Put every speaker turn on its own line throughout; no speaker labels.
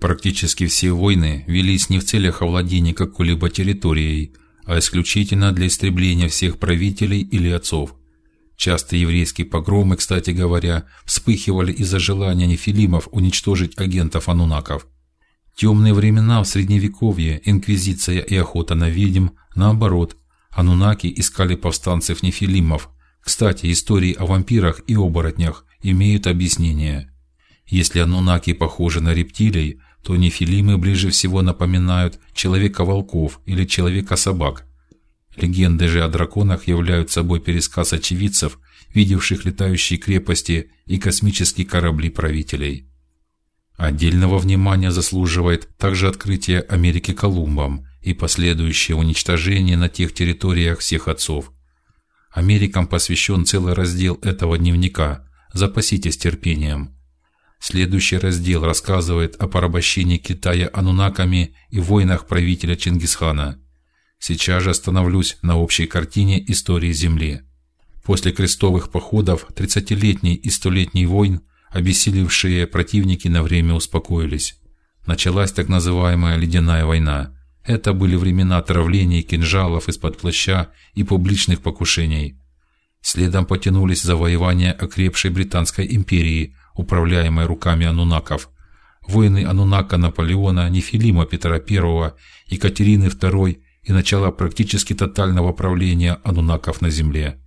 Практически все войны велись не в целях овладения какой-либо территорией, а исключительно для истребления всех правителей или отцов. Часто еврейские погромы, кстати говоря, вспыхивали из-за желания нефилимов уничтожить агентов анунаков. Темные времена в средневековье, инквизиция и охота на ведьм, наоборот, анунаки искали повстанцев нефилимов. Кстати, истории о вампирах и оборотнях имеют объяснение. Если анунаки похожи на рептилий, то нефилимы ближе всего напоминают человека-волков или человека-собак. Легенды же о драконах являются собой пересказ очевидцев, видевших летающие крепости и космические корабли правителей. Отдельного внимания заслуживает также открытие Америки Колумбом и последующее уничтожение на тех территориях всех отцов. Америкам посвящен целый раздел этого дневника. Запаситесь терпением. Следующий раздел рассказывает о порабощении Китая анунаками и войнах правителя Чингисхана. Сейчас же остановлюсь на общей картине истории Земли. После крестовых походов, тридцатилетней и столетней войн Обессилевшие противники на время успокоились. Началась так называемая ледяная война. Это были времена отравлений, кинжалов из-под плаща и публичных покушений. Следом потянулись завоевания окрепшей британской империи, управляемой руками анунаков. Войны Анунака Наполеона, Нефилима Петра I, Екатерины II и начало практически тотального правления анунаков на земле.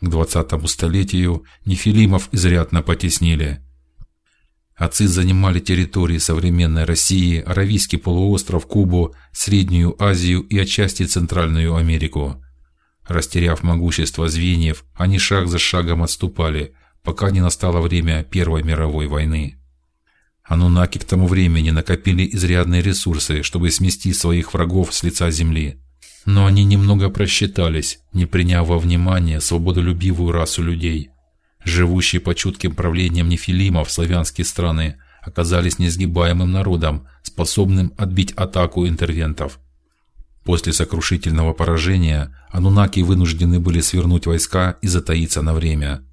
К двадцатому столетию нефилимов изрядно потеснили. Отцы занимали территории современной России, Аравийский полуостров, Кубу, Среднюю Азию и отчасти Центральную Америку. Растеряв могущество звеньев, они шаг за шагом отступали, пока не настало время Первой мировой войны. Анунаки к тому времени накопили изрядные ресурсы, чтобы смести своих врагов с лица земли. Но они немного просчитались, не приняв во внимание свободолюбивую расу людей. Живущие под чутким правлением нефилимов славянские страны оказались несгибаемым народом, способным отбить атаку интервентов. После сокрушительного поражения анунаки вынуждены были свернуть войска и затаиться на время,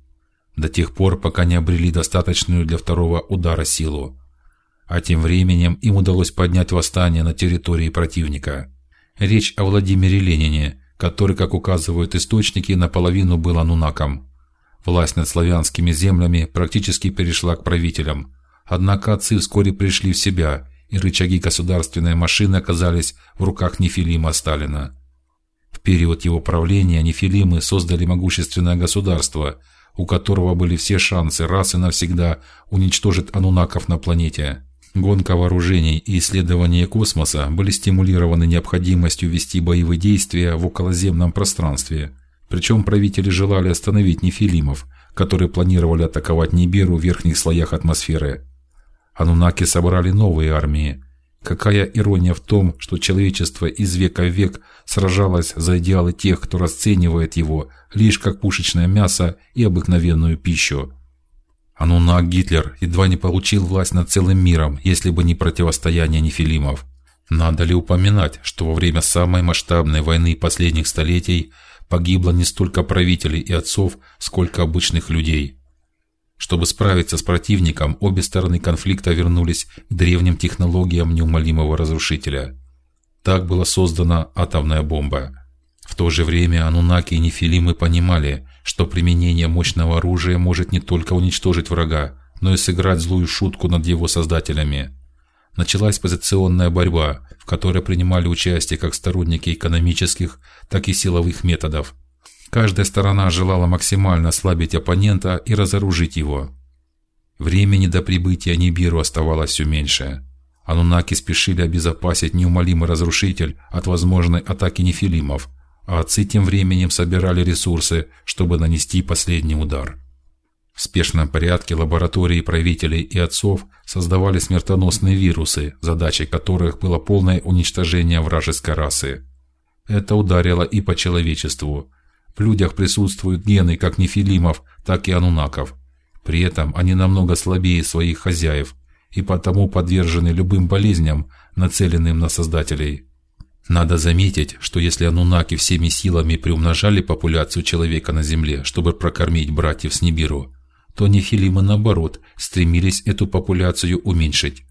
до тех пор, пока не обрели достаточную для второго удара силу. А тем временем им удалось поднять восстание на территории противника. Речь о Владимире Ленине, который, как указывают источники, наполовину был анунаком. Власть над славянскими землями практически перешла к правителям. Однако отцы вскоре пришли в себя, и рычаги государственной машины оказались в руках Нефилима Сталина. В период его правления Нефилимы создали могущественное государство, у которого были все шансы раз и навсегда уничтожить анунаков на планете. Гонка вооружений и исследование космоса были стимулированы необходимостью вести боевые действия в околоземном пространстве. Причем правители желали остановить нефилимов, которые планировали атаковать Нибиру в верхних слоях атмосферы. Анунаки собрали новые армии. Какая ирония в том, что человечество из века в век сражалось за идеалы тех, кто расценивает его лишь как пушечное мясо и обыкновенную пищу. Анунак Гитлер едва не получил власть над целым миром, если бы не противостояние нефилимов. Надо ли упоминать, что во время самой масштабной войны последних столетий погибло не столько правителей и отцов, сколько обычных людей. Чтобы справиться с противником, обе стороны конфликта вернулись к древним технологиям неумолимого разрушителя. Так была создана атомная бомба. В то же время анунаки и нефилимы понимали, что применение мощного оружия может не только уничтожить врага, но и сыграть злую шутку над его создателями. Началась позиционная борьба, в которой принимали участие как сторонники экономических, так и силовых методов. Каждая сторона желала максимально ослабить оппонента и разоружить его. Времени до прибытия Нибиру оставалось все меньше. Анунаки спешили обезопасить неумолимый разрушитель от возможной атаки нефилимов, а отцы тем временем собирали ресурсы, чтобы нанести последний удар. В спешном порядке лаборатории правителей и отцов создавали смертоносные вирусы, задачей которых было полное уничтожение вражеской расы. Это ударило и по человечеству. В людях присутствуют гены как нефилимов, так и анунаков. При этом они намного слабее своих хозяев и потому подвержены любым болезням, нацеленным на создателей. Надо заметить, что если анунаки всеми силами приумножали популяцию человека на Земле, чтобы прокормить братьев с Нибиру, то нефилимы наоборот стремились эту популяцию уменьшить.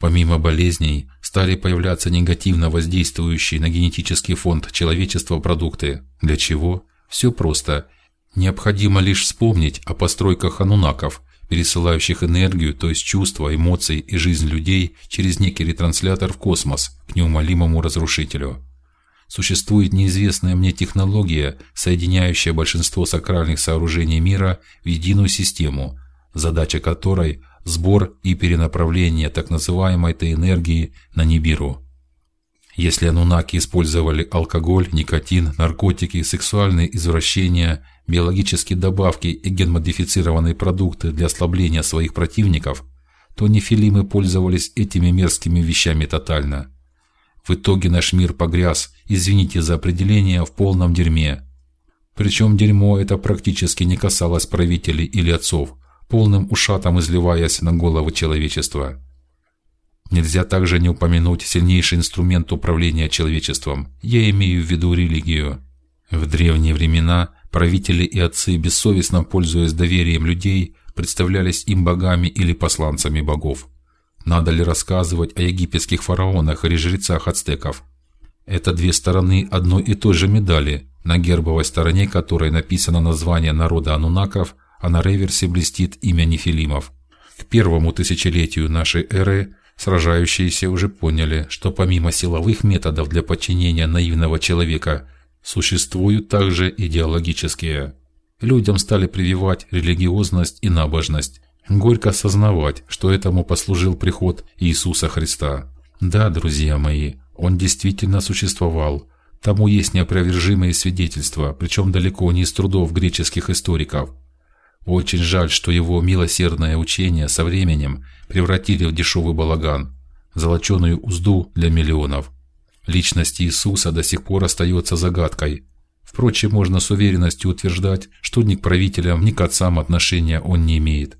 Помимо болезней, стали появляться негативно воздействующие на генетический фонд человечества продукты. Для чего? Все просто. Необходимо лишь вспомнить о постройках анунаков, пересылающих энергию, то есть чувства, эмоции и жизнь людей через некий ретранслятор в космос к неумолимому разрушителю. Существует неизвестная мне технология, соединяющая большинство сакральных сооружений мира в единую систему, задача которой сбор и перенаправление так называемой этой энергии на Нибиру. Если анунаки использовали алкоголь, никотин, наркотики, сексуальные извращения, биологические добавки и генмодифицированные продукты для ослабления своих противников, то нефилимы пользовались этими мерзкими вещами тотально. В итоге наш мир погряз, извините за определение, в полном дерьме. Причем дерьмо это практически не касалось правителей или отцов, полным ушатом изливаясь на головы человечества. Нельзя также не упомянуть сильнейший инструмент управления человечеством. Я имею в виду религию. В древние времена правители и отцы, бессовестно пользуясь доверием людей, представлялись им богами или посланцами богов. Надо ли рассказывать о египетских фараонах или жрецах ацтеков? Это две стороны одной и той же медали, на гербовой стороне которой написано название народа анунаков, а на реверсе блестит имя нефилимов. К первому тысячелетию нашей эры Сражающиеся уже поняли, что помимо силовых методов для подчинения наивного человека существуют также идеологические. Людям стали прививать религиозность и набожность, горько осознавать, что этому послужил приход Иисуса Христа. Да, друзья мои, он действительно существовал. Тому есть неопровержимые свидетельства, причем далеко не из трудов греческих историков. Очень жаль, что его милосердное учение со временем превратили в дешевый балаган, золоченую узду для миллионов. Личность Иисуса до сих пор остается загадкой. Впрочем, можно с уверенностью утверждать, что ни к правителям, ни к отцам отношения он не имеет.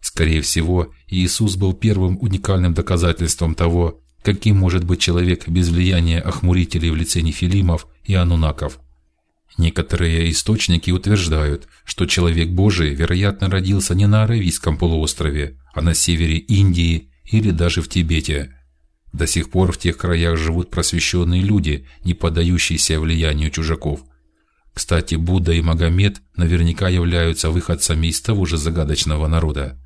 Скорее всего, Иисус был первым уникальным доказательством того, каким может быть человек без влияния охмурителей в лице нефилимов и анунаков. Некоторые источники утверждают, что человек Божий, вероятно, родился не на Аравийском полуострове, а на севере Индии или даже в Тибете. До сих пор в тех краях живут просвещенные люди, не поддающиеся влиянию чужаков. Кстати, Будда и Магомед наверняка являются выходцами из того же загадочного народа.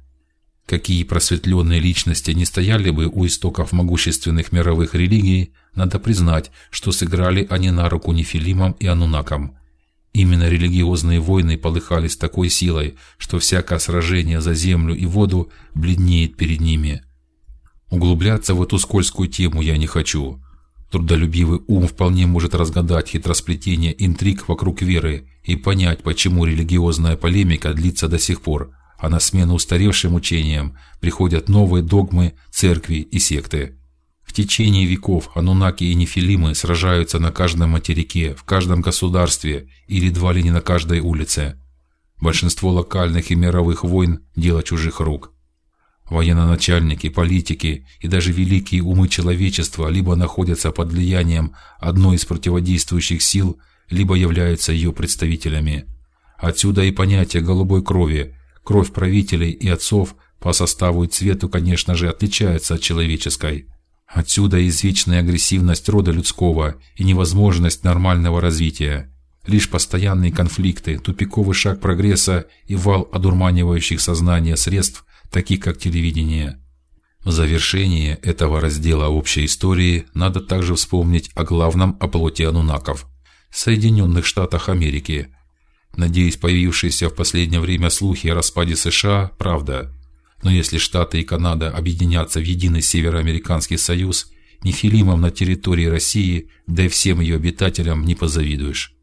Какие просветленные личности не стояли бы у истоков могущественных мировых религий, надо признать, что сыграли они на руку нефилимам и анунакам. Именно религиозные войны полыхали с такой силой, что всякое сражение за землю и воду бледнеет перед ними. Углубляться в эту скользкую тему я не хочу. Трудолюбивый ум вполне может разгадать хитросплетение интриг вокруг веры и понять, почему религиозная полемика длится до сих пор, а на смену устаревшим учениям приходят новые догмы, церкви и секты. В течение веков анунаки и нефилимы сражаются на каждом материке, в каждом государстве и едва ли не на каждой улице. Большинство локальных и мировых войн – дело чужих рук. Военноначальники, политики и даже великие умы человечества либо находятся под влиянием одной из противодействующих сил, либо являются ее представителями. Отсюда и понятие голубой крови. Кровь правителей и отцов по составу и цвету, конечно же, отличается от человеческой. Отсюда извечная агрессивность рода людского и невозможность нормального развития. Лишь постоянные конфликты, тупиковый шаг прогресса и вал одурманивающих сознание средств, таких как телевидение. В завершение этого раздела общей истории надо также вспомнить о главном оплоте анунаков – Соединенных Штатах Америки. Надеюсь, появившиеся в последнее время слухи о распаде США – правда. Но если Штаты и Канада объединятся в единый североамериканский союз, нефилимам на территории России, да и всем ее обитателям не позавидуешь.